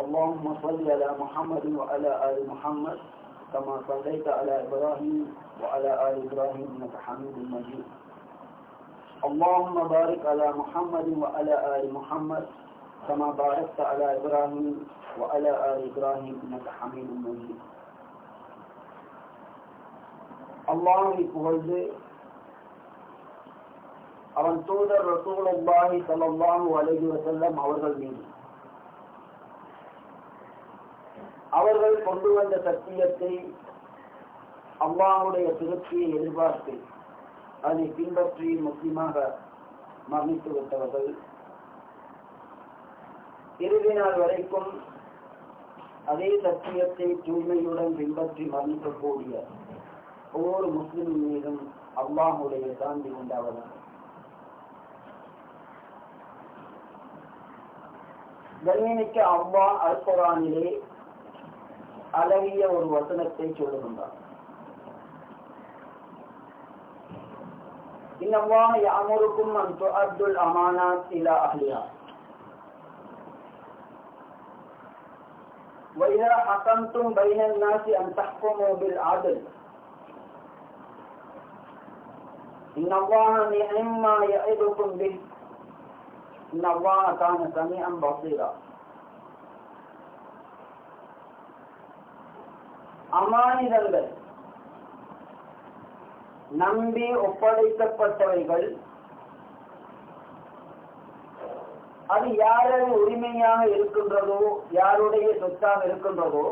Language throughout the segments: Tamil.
اللهم صل على محمد وعلى آل محمد كما صليت على إبراهيم وعلى آل إبراهيم إنك حميد مجيد اللهم بارك على محمد وعلى آل محمد كما باركت على إبراهيم وعلى آل إبراهيم إنك حميد مجيد அல்லாஹை புகழ்ந்து அவன் தூதர் ரசூலுல்லாஹி ஸல்லல்லாஹு அலைஹி வஸல்லம் அவர்கள் மீது அவர்கள் கொண்டு வந்த சத்தியத்தை அம்மாவுடைய திருப்தியை எதிர்பார்த்து அதை பின்பற்றி முக்கியமாக மரணித்து விட்டவர்கள். இறுதி நாள் வரைக்கும் அதே சத்தியத்தை தூய்மையுடன் பின்பற்றி மரணிக்கக்கூடிய ஒவ்வொரு முஸ்லிமின் மீதும் அல்லாஹுடைய சாந்தி உண்டாவதாக கண்ணிமிக்க அவ்வா அல்குரானிலே அழகிய ஒரு வசனத்தை சொல்லுகின்றார் இன்னவா யாமுருக்கும் அன் துஅத்துல் அமானாத் இலா அஹ்லிஹா وإذا حكمتم بين الناس أن تحكموا بالعدل إن الله نعم ما يعظكم به إن الله كان سميعا بصيرا அமானிதங்கள். நம்பி ஒப்படைக்கப்பட்டவைகள். அது யாரது உரிமையாக இருக்கின்றதோ யாருடைய சொத்தாக இருக்கின்றதோ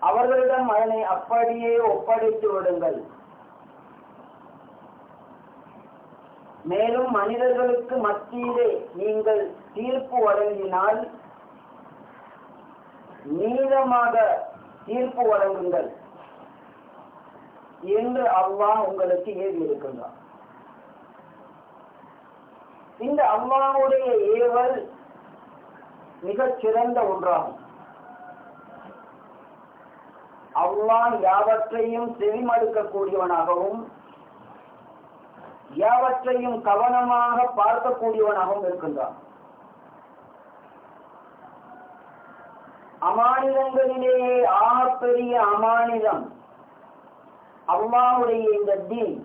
அவர்களிடம் அதனை அப்படியே ஒப்படைத்து விடுங்கள். மேலும் மனிதர்களுக்கு மத்தியிலே நீங்கள் தீர்ப்பு வழங்கினால் நீளமாக தீர்ப்பு வழங்குங்கள் என்று அல்லாஹ் உங்களுக்கு ஏவி இருக்கின்றார் இந்த அம்மாவுடைய ஏவல் மிகச் சிறந்த ஒன்றாகும். அல்லாஹ் யாவற்றையும் செவிமடுக்கக்கூடியவனாகவும் யாவற்றையும் கவனமாக பார்க்கக்கூடியவனாகவும் இருக்கின்றான். அமானிதங்களிலேயே ஆகப்பெரிய அமானிதம். அம்மாவுடைய இந்த தீன்.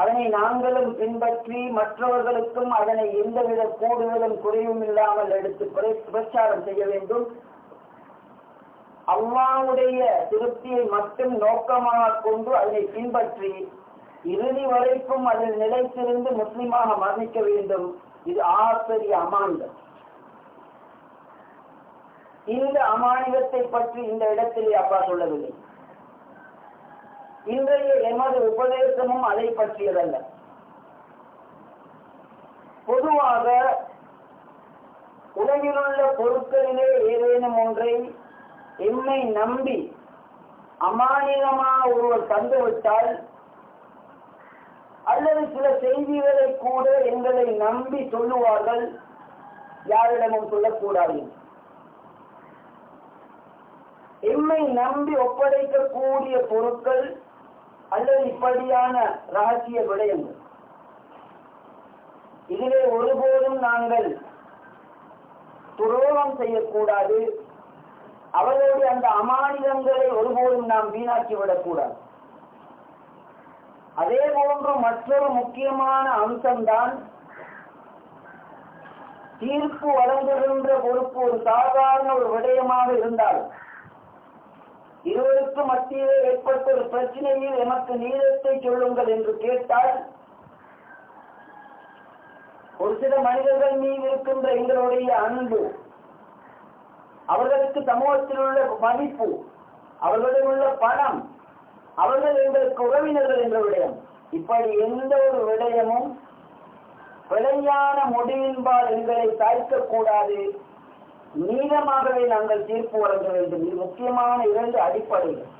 அதனை நாங்களும் பின்பற்றி மற்றவர்களுக்கும் அதனை எந்தவித கூடுதலும் குறைவும் இல்லாமல் எடுத்து பிரச்சாரம் செய்ய வேண்டும். அல்லாவுடைய திருப்தியை மட்டும் நோக்கமாக கொண்டு அதனை பின்பற்றி இறுதி வரைக்கும் அதில் நிலைத்திருந்து முஸ்லிமாக மரணிக்க வேண்டும். இது ஆசிரிய அமாந்தம் இந்த அமானிதத்தை பற்றி இந்த இடத்திலே அப்பா சொல்லவில்லை. இன்றைய எமது உபதேசமும் அதை பற்றியதல்ல. பொதுவாக உலகிலுள்ள பொருட்களிலே ஏதேனும் ஒன்றை எம்மை நம்பி அமானிதமாக ஒருவர் தந்துவிட்டால் அல்லது சில செய்திகளை கூட எங்களை நம்பி சொல்லுவார்கள் யாரிடமும் சொல்லக்கூடாது. எம்மை நம்பி ஒப்படைக்கக்கூடிய பொருட்கள் அல்லது இப்படியான ரகசிய விடயங்கள். இதிலே ஒருபோதும் நாங்கள் துரோகம் செய்யக்கூடாது. அவர்களுடைய அந்த அமானிதங்களை ஒருபோதும் நாம் வீணாக்கி விடக்கூடாது அதே போன்று மற்றொரு முக்கியமான அம்சம்தான் தீர்ப்பு வழங்குகின்ற பொறுப்பு ஒரு சாதாரண ஒரு விடயமாக இருந்தாலும் இருவருக்கு மத்தியிலே ஏற்பட்ட ஒரு பிரச்சனையில் எமக்கு நீளத்தை சொல்லுங்கள் என்று கேட்டால் ஒரு சில மனிதர்கள் மீது இருக்கின்ற எங்களுடைய அன்பு அவர்களுக்கு சமூகத்தில் உள்ள மதிப்பு அவர்களிடம் உள்ள பணம் அவர்கள் எங்களுக்கு உறவினர்கள் என்ற விடயம். இப்படி எந்த ஒரு விடயமும் பிழையான முடிவின்பால் எங்களை சாய்க்கக்கூடாது. நீளமாகவே நாங்கள் தீர்ப்பு வழங்க வேண்டும். இது முக்கியமான இரண்டு அடிப்படைகள்.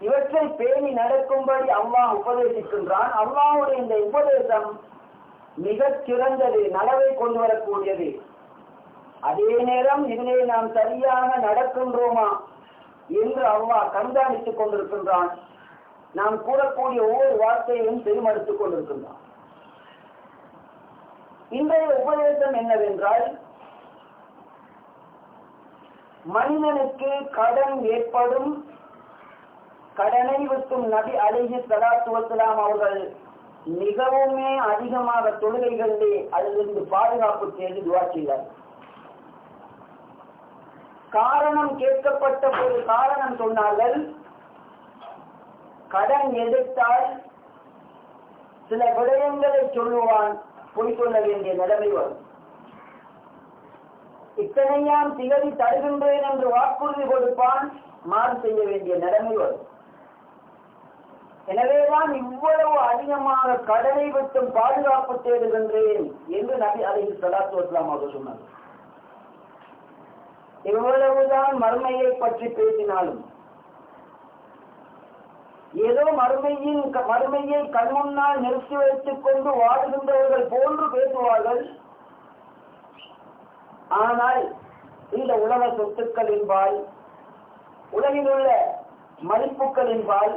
இவற்றை பேணி நடக்கும்படி அல்லாஹ் உபதேசிக்கின்றான். அல்லாஹுடைய இந்த உபதேசம் மிகச் சிறந்தது நலவை கொண்டு வரக்கூடியது. அதே நேரம் இதிலே நாம் சரியாக நடக்கின்றோமா என்று அல்லாஹ் கண்காணித்துக் கொண்டிருக்கின்றான். நாம் கூறக்கூடிய ஒவ்வொரு வார்த்தையையும் செவிமடுத்துக் கொண்டிருக்கின்றான். இன்றைய உபதேசம் என்னவென்றால் மனிதனுக்கு கடன் ஏற்படும் கடனை விட்டும் நபி அலிஹி சலாத்து அவர்கள் மிகவுமே அதிகமாக தொழுகைகளிலே அதிலிருந்து பாதுகாப்பு செய்து துவா செய்தார். காரணம் கேட்கப்பட்ட போது காரணம் சொன்னார்கள் கடன் எதிர்த்தால் சில விடயங்களை சொல்லுவான் குடிக்கொள்ள வேண்டிய நிலைமை வரும். இத்தனையாம் திகதி தருகின்றேன் என்று வாக்குறுதி கொடுப்பான் மாறு செய்ய வேண்டிய நிலைமை வரும். எனவேதான் இவ்வளவு அதிகமாக கடலை விட்டும் பாதுகாப்பு தேடுகின்றேன் என்று நபி அலி சலாத்து வஸ்லாம் அவர் சொன்னார் இவ்வளவுதான் மர்மையை பற்றி பேசினாலும் ஏதோ மறுமையின் மறுமையை கண்முன்னால் நிறுத்தி வைத்துக் கொண்டு வாடுகின்றவர்கள் போன்று பேசுவார்கள். ஆனால் இந்த உலக சொத்துக்களின்பால் உலகில் உள்ள மதிப்புகளின்பால்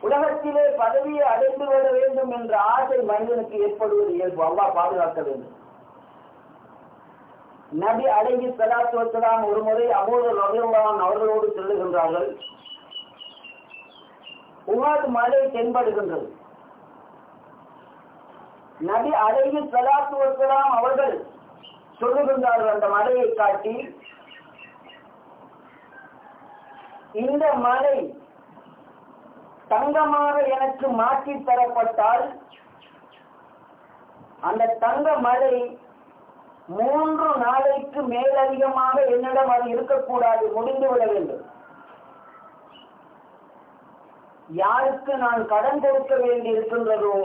உலகத்திலே பதவியை அடைந்து வர வேண்டும் என்ற ஆசை மனிதனுக்கு ஏற்படுவது இயல்பு. அவ்வா பாதுகாக்க வேண்டும். நபி அடங்கி சலாத்து ஒரு முறை அபூதர் ரவிவான் அவர்களோடு செல்லுகின்றார்கள். உகாது மலை தென்படுகின்றது. நபி அழகி சலாத்து அவர்கள் சொல்லுகின்றார்கள் அந்த மலையை காட்டி இந்த மலை தங்கமாக எனக்கு மாற்றி தரப்பட்டால் அந்த தங்க மலை மூன்று நாளைக்கு மேலதிகமாக என்னிடம் அது இருக்கக்கூடாது முடிந்துவிட வேண்டும். யாருக்கு நான் கடன் கொடுக்க வேண்டி இருக்கின்றதோ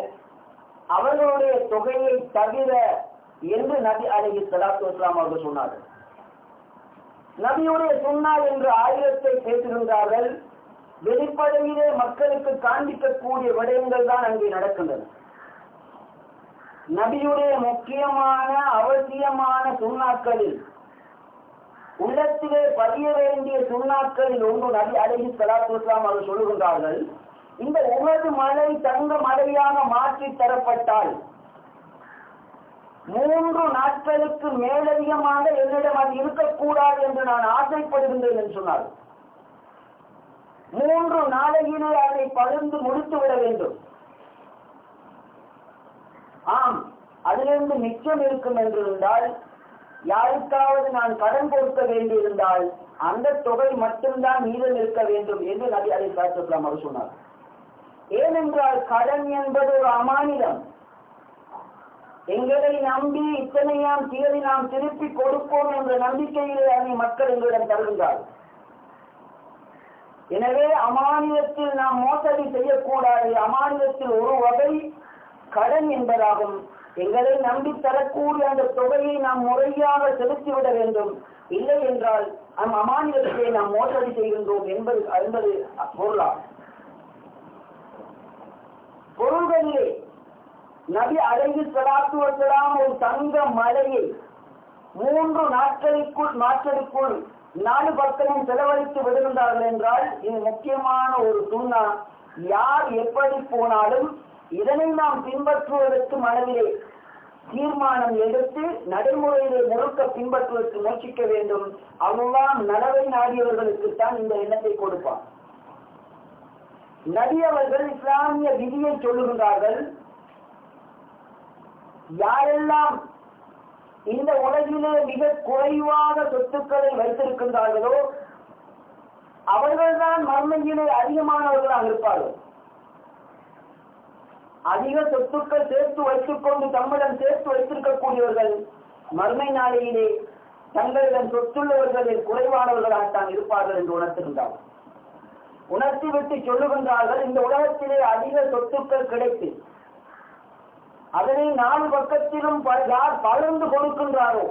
அவர்களுடைய தொகையை தவிர என்று நபி அலி சலாத்து இஸ்லாம் அவர்கள் சொன்னார்கள். நபியுடைய சொன்னார் என்று ஆயுதத்தை பேசுகின்றார்கள் வெளிப்படையிலே மக்களுக்கு காண்பிக்கக்கூடிய விடயங்கள் தான் அங்கே நடக்கின்றன. நபியுடைய முக்கியமான அவசியமான சுண்ணாக்களில் உள்ளத்திலே பதிய வேண்டிய சுண்ணாக்களில் ஒன்று நபி அலஹி சலாத்து வஸ்லாம் அவர்கள் சொல்லுகின்றார்கள். இந்த உமது மலை தங்க மலையாக மாற்றி தரப்பட்டால் மூன்று நாட்களுக்கு மேலதிகமாக என்னிடம் அது இருக்கக்கூடாது என்று நான் ஆசைப்படுகின்றேன் என்று சொன்னார். மூன்று நாளையிலே அதை பகிர்ந்து முடித்து விட வேண்டும். ஆம் அதிலிருந்து மிச்சம் இருக்கும் என்றிருந்தால் யாருக்காவது நான் கடன் கொடுக்க வேண்டியிருந்தால் அந்த தொகை மட்டும்தான் மீதம் இருக்க வேண்டும் என்று நபி அலி சாத்துலாம் அவர் சொன்னார். ஏனென்றால் கடன் என்பது ஒரு அமானிதம். எங்களை நம்பி இத்தனையாம் தேதி நாம் திருப்பி கொடுப்போம் என்ற நம்பிக்கையிலே அதை மக்கள் எங்களிடம் தருகின்றார்கள். எனவே அமானியத்தில் நாம் மோசடி செய்யக்கூடாது. அமானியத்தில் ஒரு வகை கடன் என்பதாகும். எங்களை நம்பி தரக்கூடிய அந்த தொகையை நாம் முறையாக செலுத்திவிட வேண்டும். இல்லை என்றால் நம் அமானியத்தை நாம் மோசடி செய்கின்றோம் என்பது என்பது பொருளா பொருள்களிலே நபி அழகி சலாத்து ஒரு தங்க மலையை மூன்று நாட்களுக்குள் நாட்களுக்குள் நாலு பக்கமும் செலவழித்து விடுகின்றார்கள் என்றால் இது முக்கியமான ஒரு துண்ணா யார் எப்படி போனாலும் இதனை நாம் பின்பற்றுவதற்கு மனதிலே தீர்மானம் எடுத்து நடைமுறையிலே முழுக்க பின்பற்றுவதற்கு முயற்சிக்க வேண்டும். அவெல்லாம் நலவை நாடியவர்களுக்குத்தான் இந்த எண்ணத்தை கொடுப்பார் நபி அவர்கள் இஸ்லாமிய விதியை சொல்லுகிறார்கள் யாரெல்லாம் இந்த உலகிலே மிக குறைவான சொத்துக்களை வைத்திருக்கின்றார்களோ அவர்கள்தான் மர்மையிலே அதிகமானவர்களாக இருப்பார்கள். அதிக சொத்துக்கள் சேர்த்து வைத்துக் கொண்டு தம்மிடம் சேர்த்து வைத்திருக்கக்கூடியவர்கள் மர்மை நாளையிலே தங்களிடம் சொத்துள்ளவர்களில் குறைவானவர்களாகத்தான் இருப்பார்கள் என்று உணர்த்துகின்றார்கள் உணர்த்திவிட்டு சொல்லுகின்றார்கள் இந்த உலகத்திலே அதிக சொத்துக்கள் கிடைத்து அதனை நாலு பக்கத்திலும் யார் பகிர்ந்து கொடுக்கின்றாரோ?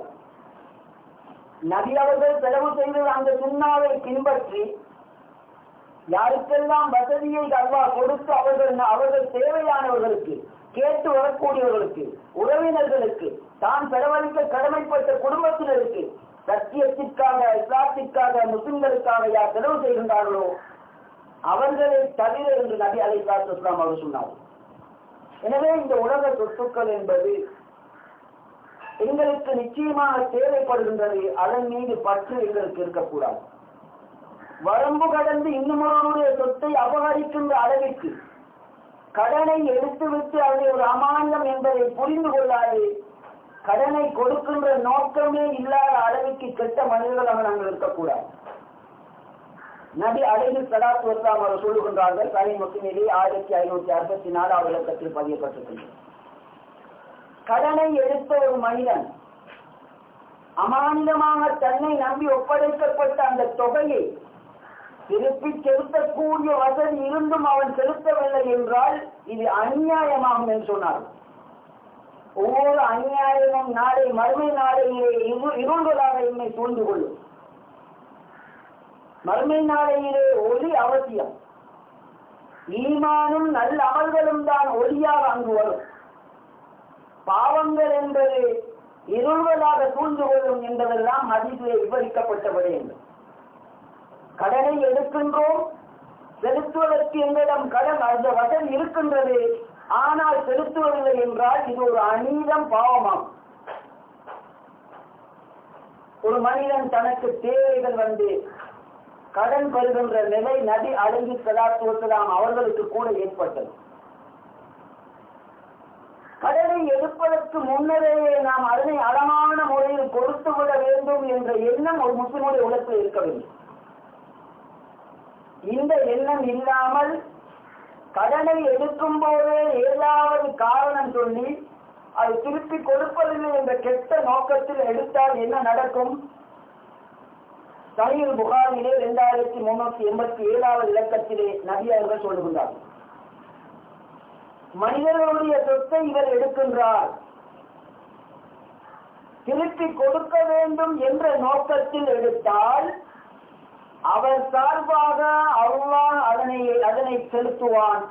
நபி அவர்கள் செலவு செய்து அந்த சுண்ணாவை பின்பற்றி யாருக்கெல்லாம் வசதியை அல்வா கொடுத்து அவர்கள் அவர்கள் தேவையானவர்களுக்கு கேட்டு வரக்கூடியவர்களுக்கு உறவினர்களுக்கு தான் செலவழிக்க கடமைப்பட்ட குடும்பத்தினருக்கு சத்தியத்திற்காக இஸ்லாத்திற்காக முஸ்லிம்களுக்காக யார் செலவு செய்கின்றார்களோ அவர்களை தவிர என்று நபி அலை இஸ்லாம் அவர் சொன்னார் எனவே இந்த உலக சொத்துக்கள் என்பது எங்களுக்கு நிச்சயமாக தேவைப்படுகின்றது அதன் மீது பற்று எங்களுக்கு இருக்கக்கூடாது. வரம்பு கடந்து இன்னுமொருவருடைய சொத்தை அபகரிக்கின்ற அளவிற்கு கடனை எடுத்துவிட்டு அதை ஒரு அமானியம் என்பதை புரிந்து கொள்ளாது. கடனை கொடுக்கின்ற நோக்கமே இல்லாத அளவுக்கு கெட்ட மனிதர்களாக நாங்கள் இருக்கக்கூடாது. நபி அழகு சலாத்து வஸ்லாம் அவர் சொல்லுகின்றார்கள் கலை முஸ்லிமிலே ஆயிரத்தி ஐநூத்தி அறுபத்தி நாலாவது இலக்கத்தில் பதியப்பட்டிருக்கின்றது. கடனை எடுத்த ஒரு மனிதன் அமானிதமாக தன்னை நம்பி ஒப்படைக்கப்பட்ட அந்த தொகையை திருப்பி செலுத்தக்கூடிய வசதி இருந்தும் அவன் செலுத்தவில்லை என்றால் இது அநியாயமாகும் என்று சொன்னார் ஒவ்வொரு அநியாயமும் நாளை மறுமை நாளையிலே இரு என்னை சூழ்ந்து கொள்ளும். மறுமை நாளையிலே ஒளி அவசியம். ஈமானும் நல்ல அமல்களும் தான் ஒளியாக அங்கு வரும். பாவங்கள் என்பது இருள்வதாக சூழ்ந்து கொள்ளும் என்பதெல்லாம் மதிப்பிலே விவரிக்கப்பட்டபடி என்று. கடனை எடுக்கின்றோம். செலுத்துவதற்கு எங்களிடம் கடன் அந்த வசம் இருக்கின்றது. ஆனால் செலுத்துவதில்லை என்றால் இது ஒரு அநீதம் பாவமாகும் ஒரு மனிதன் தனக்கு தேவைகள் வந்து கடன் பெறுகின்ற நிலை நபி அழகி சலாத்து அவர்களுக்கு கூட ஏற்பட்டது. கடனை எடுப்பதற்கு முன்னரேயே நாம் அதனை அழமான முறையில் கொடுத்து விட வேண்டும் என்ற எண்ணம் ஒரு முஸ்லிமுடைய உலகத்தில் இருக்கவில்லை. இந்த எண்ணம் இல்லாமல் கடனை எடுக்கும் போதே ஏதாவது காரணம் சொல்லி அது திருப்பி கொடுப்பதில்லை என்ற கெட்ட நோக்கத்தில் எடுத்தால் என்ன நடக்கும்? சஹீல் புகாரிலே இரண்டாயிரத்தி முன்னூத்தி எண்பத்தி ஏழாவது இலக்கத்திலே நபி அவர்கள் சொல்லுகின்றார். மனிதர்களுடைய சொத்தை இவர் எடுக்கின்றார். திருப்பி கொடுக்க வேண்டும் என்ற நோக்கத்தில் எடுத்தால் அவர் சார்பாக அல்லாஹ் அதனை அதனை செலுத்துவான்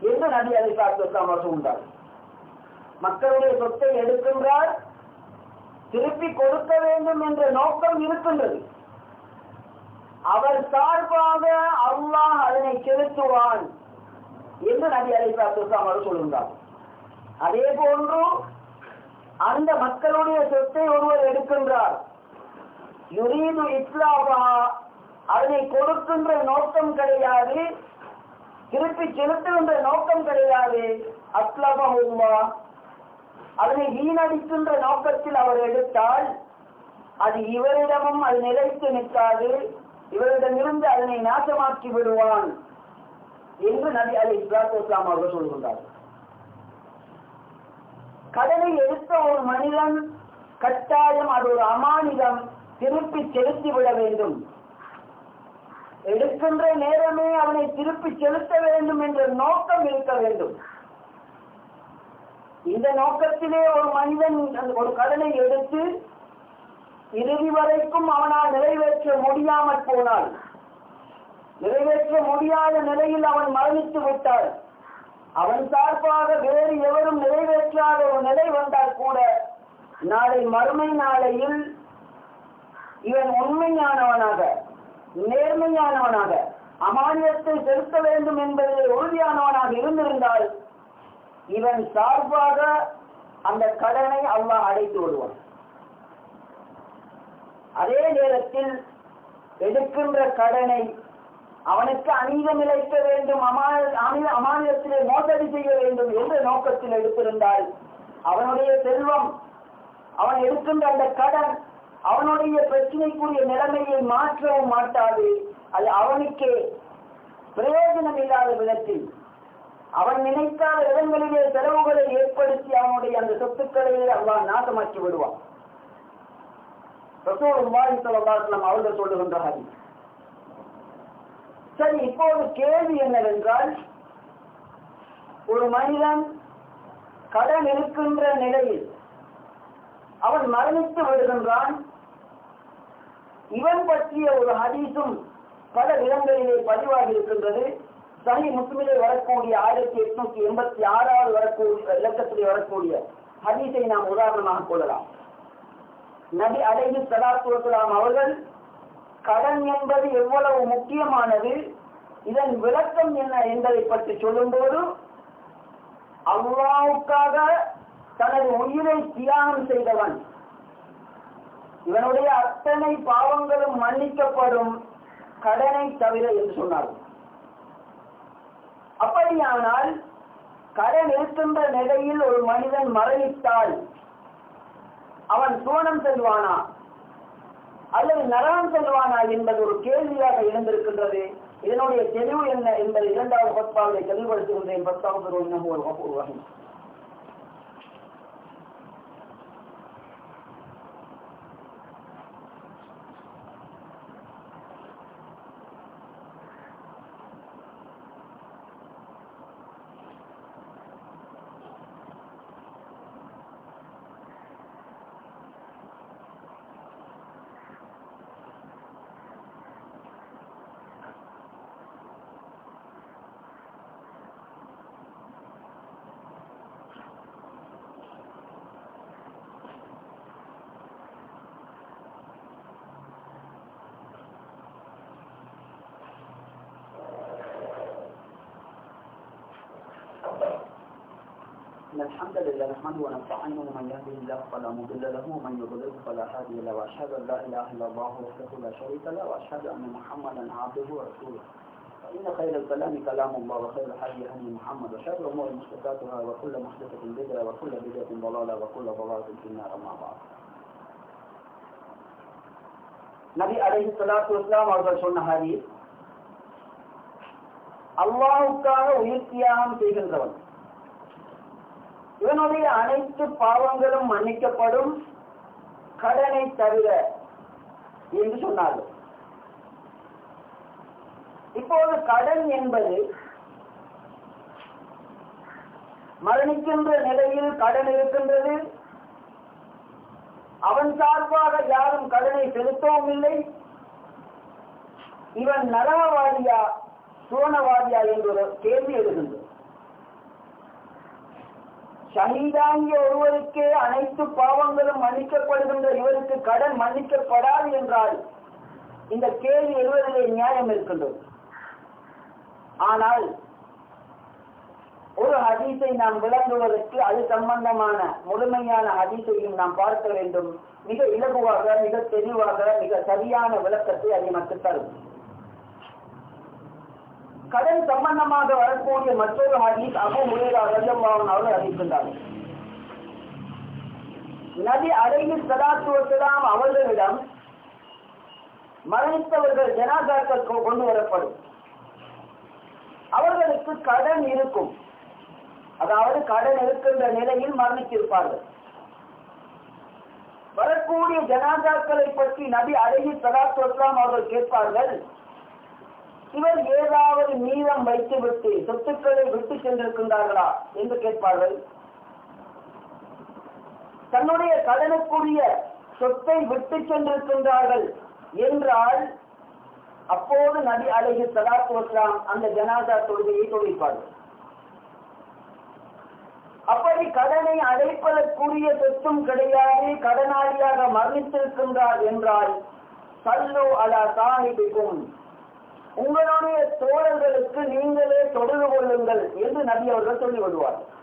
என்று நபி அதை பார்த்து சொல்கிறார் மக்களுடைய சொத்தை எடுக்கின்றார் திருப்பி கொடுக்க வேண்டும் என்ற நோக்கம் இருக்கின்றது. அவர் சார்பாக அல்லாஹ் அதனை செலுத்துவான் என்று நபி அலை அவர் சொல்கின்றார் அதே போன்று அந்த மக்களுடைய சொத்தை ஒருவர் எடுக்கின்றார். யுரீது இஸ்லாமா அதனை கொடுக்கின்ற நோக்கம் கிடையாது திருப்பி செலுத்துகின்ற நோக்கம் கிடையாது. அஸ்லபா அதனை வீணடிக்கின்ற நோக்கத்தில் அவர் எடுத்தால் அது இவரிடமும் அது நிலைத்து நிற்காது. இவரிடமிருந்து அதனை நாசமாக்கி விடுவான் என்று நபி அலி இஸ்லாத்து இஸ்லாம் அவர்கள் சொல்கின்றார் கடனை எடுத்த ஒரு மனிதன் கட்டாயம் அது ஒரு அமானிதம். திருப்பி செலுத்தி விட வேண்டும். எடுக்கின்ற நேரமே அவனை திருப்பி செலுத்த வேண்டும் என்ற நோக்கம் இருக்க வேண்டும். இந்த நோக்கத்திலே ஒரு மனிதன் ஒரு கடனை எடுத்து இறுதி வரைக்கும் அவனால் நிறைவேற்ற முடியாமல் போனால் நிறைவேற்ற முடியாத நிலையில் அவன் மரணித்து விட்டால் அவன் சார்பாக வேறு எவரும் நிறைவேற்றாத ஒரு நிலை வந்தால் கூட நாளை மறுமை நாளையில் இவன் உண்மையானவனாக நேர்மையானவனாக அமானியத்தை செலுத்த வேண்டும் என்பதில் உறுதியானவனாக இருந்திருந்தால் இவன் சார்பாக அந்த கடனை அல்லாஹ் அடைத்து விடுவான். அதே நேரத்தில் எடுக்கின்ற கடனை அவனுக்கு அநீதம் இழைக்க வேண்டும் அமானியத்திலே மோசடி செய்ய வேண்டும் என்ற நோக்கத்தில் எடுத்திருந்தால் அவனுடைய செல்வம் அவன் எடுக்கின்ற அந்த கடன் அவனுடைய பிரச்சனைக்குரிய நிலைமையை மாற்றவும் மாட்டாது. அது அவனுக்கே பிரயோஜனம் இல்லாத விதத்தில். அவன் நினைக்காத இடங்களிலே செலவுகளை ஏற்படுத்தி அவனுடைய அந்த சொத்துக்களையே அவன் நாசமாக்கி விடுவான். அவர்கள் சொல்லுகின்றார்கள் சரி இப்போது கேள்வி என்னவென்றால் ஒரு மனிதன் கடன் இருக்கின்ற நிலையில் அவன் மரணித்து விடுகின்றான் இவன் பற்றிய ஒரு ஹதீஸும் பல இடங்களிலே பதிவாகி இருக்கின்றது சனி முஸ்லிமிலே வரக்கூடிய ஆயிரத்தி எட்நூத்தி எண்பத்தி ஆறாவது வரக்கூடிய இலக்கத்திலே வரக்கூடிய ஹதீஸை நாம் உதாரணமாக கொள்ளலாம். நபி அலைஹி சலாத்து அவர்கள் கடன் என்பது எவ்வளவு முக்கியமானது இதன் விளக்கம் என்ன என்பதை பற்றி சொல்லும்போது அல்லாவுக்காக தனது உயிரை தியாகம் செய்தவன் இவனுடைய அத்தனை பாவங்களும் மன்னிக்கப்படும் கடனை தவிர என்று சொன்னார் அப்படியானால் கடன் இருக்கின்ற நிலையில் ஒரு மனிதன் மரணித்தால் அவன் சோனம் செல்வானா? அல்லது நரகம் செல்வானா என்பது ஒரு கேள்வியாக இருந்திருக்கின்றது இதனுடைய தெளிவு என்ன என்பதை இரண்டாவது பத்பாவை தெளிவுபடுத்துகின்றேன். பத்தாவது ஒரு إلا الحمد ونستعينه ومن يهدي الله فلا مضل له ومن يضلل فلا هادي له وأشهد أن لا إله إلا الله وحده لا شريك له وأشهد أن محمدا عبده ورسوله. فإن خير الكلام كلام الله وخير الحديث هدي محمد وشر الأمور محدثاتها وكل محدثة بدعة وكل بدعة ضلالة وكل ضلالة في النار أما بعد. الصلاة والسلام أرسل অর্জন حديث الله উইল কিয়াম في الزمن. இவனுடைய அனைத்து பாவங்களும் மன்னிக்கப்படும் கடனை தவிர என்று சொன்னார்கள். இப்போது கடன் என்பது மரணிக்கின்ற நிலையில் கடன் இருக்கின்றது. அவன் சார்பாக யாரும் கடனை செலுத்தவும் இல்லை. இவன் நரகவாதியா சுவனவாதியா என்ற கேள்வி எழுகின்றது. ஷஹீதாங்கிய ஒருவருக்கே அனைத்து பாவங்களும் மன்னிக்கப்படுகின்ற இவருக்கு கடன் மன்னிக்கப்படாது என்றால் இந்த கேள்வி எழுவதிலே நியாயம் இருக்கின்றது. ஆனால் ஒரு ஹதீஸை நாம் விளங்குவதற்கு அது சம்பந்தமான முழுமையான ஹதீஸையும் நாம் பார்க்க வேண்டும். மிக இலகுவாக மிக தெளிவாக மிக சரியான விளக்கத்தை அதை நமக்கு தரும். கடன் சம்பந்தமாக வரக்கூடிய மற்றொரு ஹதீஸ் அபு முனிதா ரஜம்பாவன் அவர்கள் அறிவிக்கின்றார்கள் நபி அழகி சலாத்து அவர்களிடம் மரணித்தவர்கள் ஜனாதாக்கள் கொண்டு வரப்படும். அவர்களுக்கு கடன் இருக்கும். அதாவது கடன் இருக்கின்ற நிலையில் மரணித்திருப்பார்கள். வரக்கூடிய ஜனாதாக்களை பற்றி நபி அழகி சதாத்துவத்திலாம் அவர்கள் கேட்பார்கள் இவர் ஏதாவது மீதம் வைத்துவிட்டு சொத்துக்களை விட்டு சென்றிருக்கின்றார்களா என்று கேட்பார்கள். தன்னுடைய கடனுக்குரிய சொத்தை விட்டு சென்றிருக்கின்றார்கள் என்றால் அப்போது நபி அழகி சலாத்து வஸ்லாம் அந்த ஜனாதா தொழுகையை தொழிப்பார்கள் அப்படி கடனை அடைப்பதற்குரிய சொத்தும் கிடையாது கடனாளியாக மரணித்திருக்கின்றார் என்றால் சல்லோ அலா சாஹிபிக்கும் உங்களுடைய தோழர்களுக்கு நீங்களே தொடர்பு கொள்ளுங்கள் என்று நபி அவர்கள் சொல்லி வருவார்கள்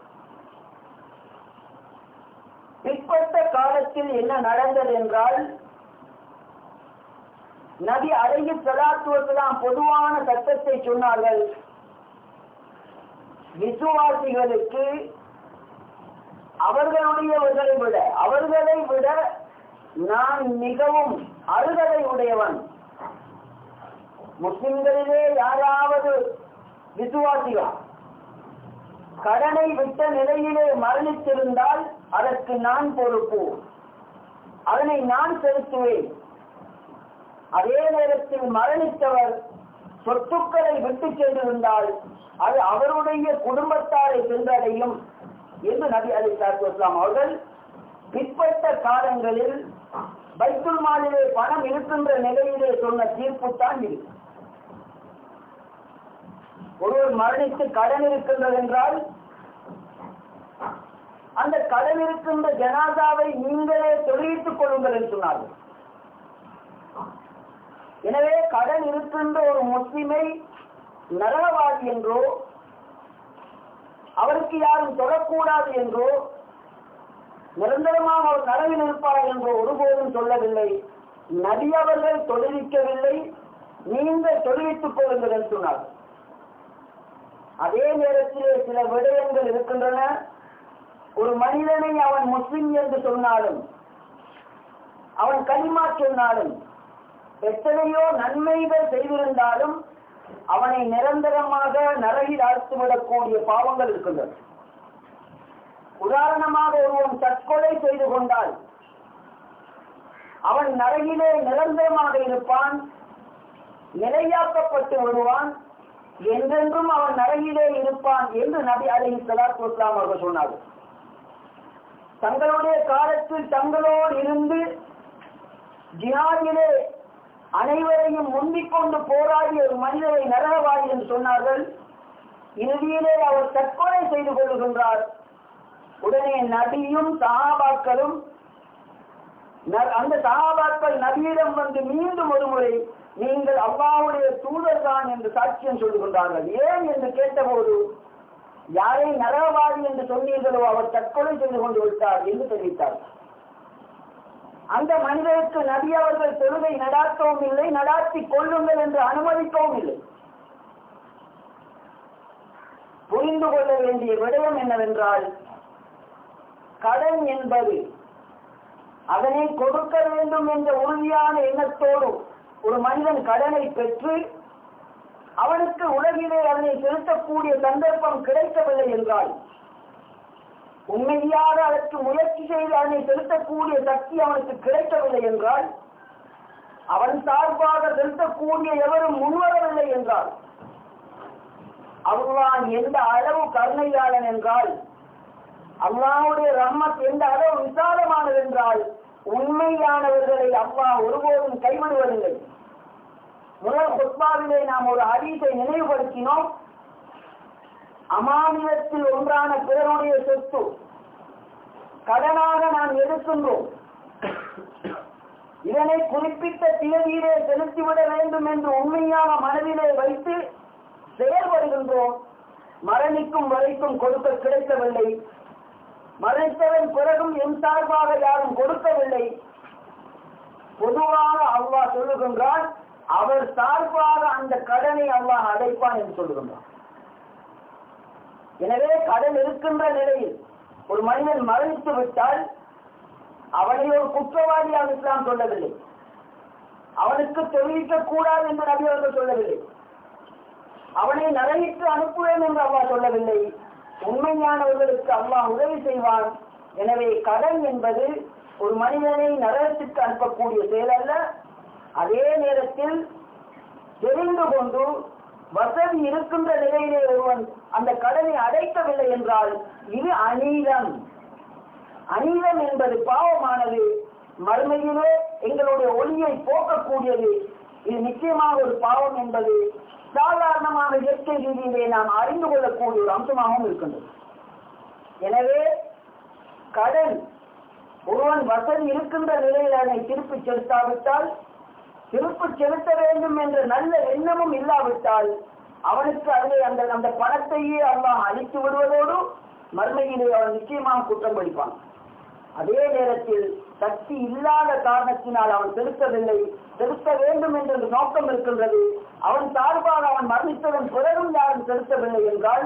பிற்பட்ட காலத்தில் என்ன நடந்தது என்றால் நபி அழகி சலாத்துவத்தெல்லாம் பொதுவான சட்டத்தை சொன்னார்கள். விசுவாசிகளுக்கு அவர்களுடையவர்களை விட அவர்களை விட நான் மிகவும் அருகதை உடையவன். முஸ்லிம்களிலே யாராவது விசுவாசியா? கடனை விட்ட நிலையிலே மரணித்திருந்தால் அதற்கு நான் பொறுப்பு அதனை நான் செலுத்துவேன். அதே நேரத்தில் மரணித்தவர் சொத்துக்களை விட்டு சென்றிருந்தால் அது அவருடைய குடும்பத்தாரை சென்றடையும் என்று நபி அலி சாத்துலாம் அவர்கள் பிற்பட்ட காலங்களில் பைத்துல் மாலிலே பணம் இருக்கின்ற நிலையிலே சொன்ன தீர்ப்பு தான் இது. ஒருவர் மரணித்து கடன் இருக்கின்றது என்றால் அந்த கடன் இருக்கின்ற ஜனாதாவை நீங்களே தொழிலிட்டுக் கொள்ளுங்கள் என்று சொன்னார்கள். எனவே கடன் இருக்கின்ற ஒரு முஸ்லிமை நரகவாதி என்றோ அவருக்கு யாரும் தொடக்கூடாது என்றோ நிரந்தரமாக அவர் நரவில் இருப்பார் என்று ஒருபோதும் சொல்லவில்லை. நபி அவர்கள் தொழுவிக்கவில்லை. நீங்கள் தொழிலிட்டுக் கொள்ளுங்கள் என்று சொன்னார் அதே நேரத்திலே சில விடயங்கள் இருக்கின்றன. ஒரு மனிதனை அவன் முஸ்லிம் என்று சொன்னாலும் அவன் களிமா சொன்னாலும் எத்தனையோ நன்மைகள் செய்திருந்தாலும் அவனை நிரந்தரமாக நரகில் அறுத்துவிடக்கூடிய பாவங்கள் இருக்கின்றன. உதாரணமாக ஒருவன் தற்கொலை செய்து கொண்டால் அவன் நரகிலே நிரந்தரமாக இருப்பான் நிலையாக்கப்பட்டு விடுவான் என்றென்றும் அவன் நரகிலே இருப்பான் என்று நபி அலி சலாத்து இஸ்லாம் அவர்கள் சொன்னார்கள். தங்களுடைய காலத்தில் தங்களோடு இருந்து ஜிஹாதிலே அனைவரையும் முந்திக் கொண்டு போராடிய ஒரு மனிதரை நரகவாதி என்று சொன்னார்கள். இறுதியிலே அவர் தற்கொலை செய்து கொள்கின்றார் உடனே நபியும் சஹாபாக்களும் அந்த சகாபாக்கள் நபியிடம் வந்து மீண்டும் ஒரு முறை நீங்கள் அல்லாவுடைய தூதர் தான் என்று சாட்சியம் சொல்லுகின்றார்கள் ஏன் என்று கேட்டபோது யாரை நரகவாதி என்று சொன்னீர்களோ அவர் தற்கொலை செய்து கொண்டு விட்டார் என்று தெரிவித்தார். அந்த மனிதருக்கு நபி அவர்கள் தொழுகை நடாத்தவும் இல்லை நடாத்தி கொள்ளுங்கள் என்று அனுமதிக்கவும் இல்லை. புரிந்து கொள்ள வேண்டிய விடயம் என்னவென்றால் கடன் என்பது அதனை கொடுக்க வேண்டும் என்ற உறுதியான எண்ணத்தோடு ஒரு மனிதன் கடனை பெற்று அவனுக்கு உலகிலே அதனை செலுத்தக்கூடிய சந்தர்ப்பம் கிடைக்கவில்லை என்றால் உண்மையாக அதற்கு முயற்சி செய்து அதனை செலுத்தக்கூடிய சக்தி அவனுக்கு கிடைக்கவில்லை என்றால் அவன் சார்பாக செலுத்தக்கூடிய எவரும் முன்வரவில்லை என்றால் அவன் எந்த அளவு கருணையாளன் என்றால் அல்லாவுடைய ரம்மத் எந்த அளவு விசாலமானது என்றால் உண்மையானவர்களை அப்பா ஒருபோதும் கைவிடுவதில்லை. முதல் குத்பாவிலே நாம் ஒரு ஹதீஸை நினைவுபடுத்தினோம். அமானியத்தில் ஒன்றான பிறருடைய சொத்து. கடனாக நாம் எடுக்கின்றோம். இதனை குறிப்பிட்ட தேதியிலே செலுத்திவிட வேண்டும் என்று உண்மையாக மனதிலே வைத்து செயல்படுகின்றோம். மரணிக்கும் வரைக்கும் கொடுக்க கிடைக்கவில்லை. மறைத்தவன் பிறகும் என் சார்பாக யாரும் கொடுக்கவில்லை. பொதுவாக அல்லாஹ் சொல்லுகின்றான் அவர் சார்பாக அந்த கடனை அல்லாஹ் அடைப்பான் என்று சொல்லுகின்றான். எனவே கடன் இருக்கின்ற நிலையில் ஒரு மனிதன் மரணித்து விட்டால் அவனை ஒரு குற்றவாளியாக இஸ்லாம் சொல்லவில்லை. அவனுக்கு தெரிவிக்க கூடாது என்று நபி அவர்கள் சொல்லவில்லை. அவனை நரகிற்கு அனுப்புவேன் என்று அவ்வா சொல்லவில்லை. உண்மையானவர்களுக்கு அல்லாஹ் உதவி செய்வான். எனவே கடன் என்பது ஒரு மனிதனை நரகத்திற்கு அனுப்பக்கூடிய செயல் அல்ல அதே நேரத்தில் தெரிந்து கொண்டு வசதி இருக்கின்ற நிலையிலே ஒருவன் அந்த கடனை அடைக்கவில்லை என்றால் இது அநீதம். அநீதம் என்பது பாவமானது. மறுமையிலே எங்களுடைய ஒளியை போக்கக்கூடியது. இது நிச்சயமாக ஒரு பாவம் என்பது. சாதாரணமாக இயற்கை ரீதியிலே நாம் அறிந்து கொள்ளக்கூடிய ஒரு அம்சமாகவும் இருக்கின்றது. எனவே கடன் ஒருவன் வசதி இருக்கின்ற நிலையில் அதனை திருப்பி செலுத்தாவிட்டால் திருப்பி செலுத்த வேண்டும் என்ற நல்ல எண்ணமும் இல்லாவிட்டால் அவனுக்கு அதிலே அந்த அந்த பணத்தையே அல்லாஹ் அழித்து விடுவதோடு மறுமையிலே அவன் நிச்சயமாக குற்றம் படிப்பான் அதே நேரத்தில் சக்தி இல்லாத காரணத்தினால் அவன் செலுத்தவில்லை. செலுத்த வேண்டும் என்ற நோக்கம் இருக்கின்றது. அவன் சார்பாக அவன் மரணித்ததன் பிறகும் யாரும் செலுத்தவில்லை என்றால்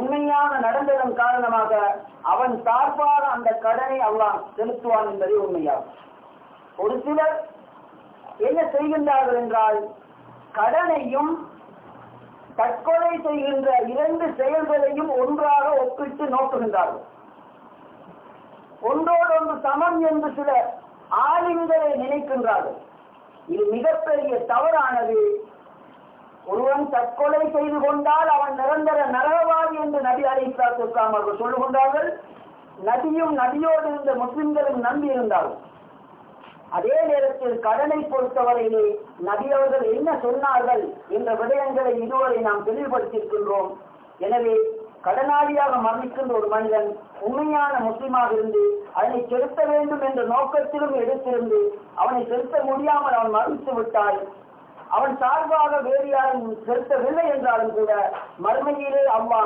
உண்மையான நடந்ததன் காரணமாக அவன் சார்பாக அந்த கடனை அல்லாஹ் செலுத்துவான் என்பதே உண்மையாகும். ஒரு சிலர் என்ன செய்கின்றார்கள் என்றால் கடனையும் தற்கொலை செய்கின்ற இரண்டு செயல்களையும் ஒன்றாக ஒப்பிட்டு நோக்குகின்றார்கள். ஒன்றோடொன்று சமம் என்று சில ஆளுங்களை நினைக்கின்றார்கள். இது மிகப்பெரிய தவறானது. ஒருவன் தற்கொலை செய்து கொண்டால் அவன் நிரந்தர நரகவாதி என்று நபி அலிஸ்லாத்துக்காம் அவர்கள் சொல்லுகின்றார்கள். நபியும் நபியோடு இருந்த முஸ்லிம்களும் நம்பி இருந்தார்கள். அதே நேரத்தில் கடனை பொறுத்தவரையிலே நபி அவர்கள் என்ன சொன்னார்கள் என்ற விடயங்களை இதுவரை நாம் தெளிவுபடுத்தியிருக்கின்றோம். எனவே கடனாளியாக மரணிக்கின்ற ஒரு மனிதன் உண்மையான முஸ்லிமாக இருந்து அதனை செலுத்த வேண்டும் என்ற நோக்கத்திலும் எடுத்திருந்து அவனை செலுத்த முடியாமல் அவன் மரணித்து விட்டால் அவன் சார்பாக வேறு யாரும் செலுத்தவில்லை என்றாலும் கூட மறுமையிலே அம்மா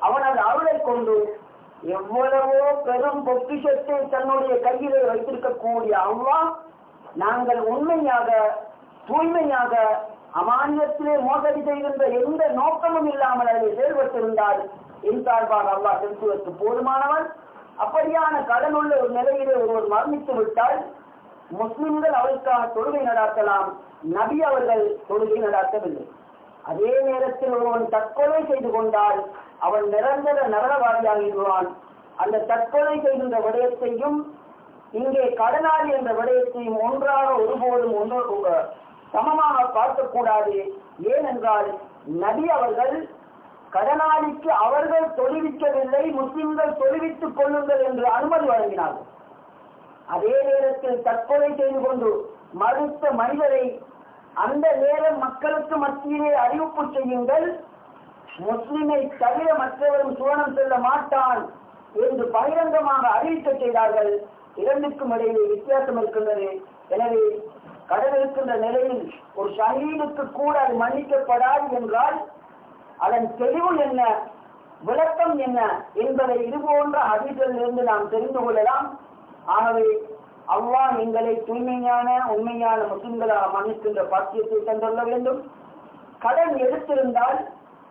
அவனது அருளை கொண்டு எவ்வளவோ பெரும் பொக்கிஷத்தை தன்னுடைய கையிலே வைத்திருக்கக்கூடிய அம்மா நாங்கள் உண்மையாக தூய்மையாக அமானியத்திலே மோசடி செய்கின்ற எந்த நோக்கமும் இல்லாமல் அதை செயல்பட்டிருந்தால் என் சார்பாக அல்லா செலுத்துவதற்கு போதுமானவன். அப்படியான கடன் உள்ள ஒரு நிலையிலே ஒருவர் மரணித்து விட்டால் முஸ்லிம்கள் அவருக்காக தொழுகை நடாத்தலாம். நபி அவர்கள் தொழுகை நடாத்தவில்லை. அதே நேரத்தில் ஒருவன் தற்கொலை செய்து கொண்டால் அவன் நிரந்தர நரகவாதியாகிடுவான் அந்த தற்கொலை செய்கின்ற விடயத்தையும் இங்கே கடனாளி என்ற விடயத்தையும் ஒன்றாக ஒருபோதும் ஒன்று சமமாக பார்க்கக்கூடாது. ஏனென்றால் நபி அவர்கள் கடனாளிக்கு அவர்கள் தொழுவிக்கவில்லை முஸ்லிம்கள் தொழுவித்துக் கொள்ளுங்கள் என்று அனுமதி வழங்கினார்கள். அதே நேரத்தில் தற்கொலை செய்து கொண்டு மறுத்த மனிதரை அந்த நேரம் மக்களுக்கு மத்தியிலே அறிவிப்பு செய்யுங்கள். முஸ்லிமை தவிர மற்றவரும் சுவனம் செல்ல மாட்டான் என்று பகிரங்கமாக அறிவிக்க செய்தார்கள். இரண்டுக்கும் இடையிலே வித்தியாசம் இருக்கின்றது. எனவே கடன் இருக்கின்ற நிலையில் ஒரு ஷஹீதுக்கு கூட அது மன்னிக்கப்படாது என்றால் அதன் தெளிவு என்ன விளக்கம் என்ன என்பதை இது போன்ற அதிகளிலிருந்து நாம் தெரிந்து கொள்ளலாம். ஆகவே அல்லாஹ் எங்களை தூய்மையான உண்மையான முஸ்லிம்களாக மன்னிக்கின்ற பாக்கியத்தை தந்துள்ள வேண்டும். கடன் எடுத்திருந்தால்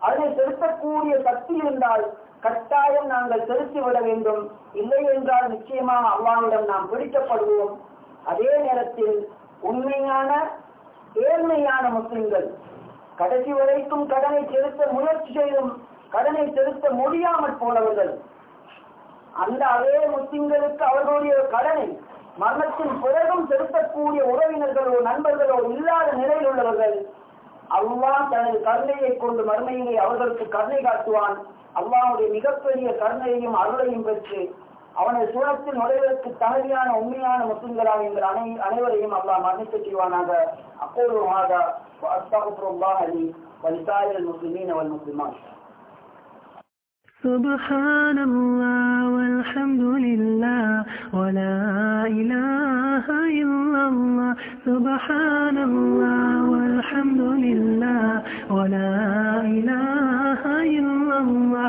அதனை செலுத்தக்கூடிய சக்தி இருந்தால் கட்டாயம் நாங்கள் செலுத்திவிட வேண்டும். இல்லை என்றால் நிச்சயமாக அல்லாவிடம் நாம் பிடிக்கப்படுவோம். அதே நேரத்தில் உண்மையான ஏழ்மையான முஸ்லிம்கள். கடைசி வரைக்கும் கடனை செலுத்த முயற்சி செய்தும் கடனை செலுத்த முடியாமல் போனவர்கள். அந்த அதே முஸ்லிம்களுக்கு அவர்களுடைய கடனை மரணத்தின் பிறகும் செலுத்தக்கூடிய உறவினர்களோ நண்பர்களோ இல்லாத நிலையில் உள்ளவர்கள் அவ்வா தனது கருணையை கொண்டு மறுமையிலே அவர்களுக்கு கருணை காட்டுவான். அவ்வாவுடைய மிகப்பெரிய கருணையையும் அருளையும் பெற்று அவனது சூழத்தில் நுழைவதற்கு தகுதியான உண்மையான முஸ்லிம்களாக எங்கள் அனை அனைவரையும் அல்லாஹ் மன்னித்து செய்வானாக அப்போதுமாக அஸ்தாகுல்லாஹ் அலி வலிசாயில் முஸ்லிமீன் அவள் முஸ்லிமான் سبحان الله والحمد لله ولا إله إلا الله سبحان الله والحمد لله ولا إله إلا الله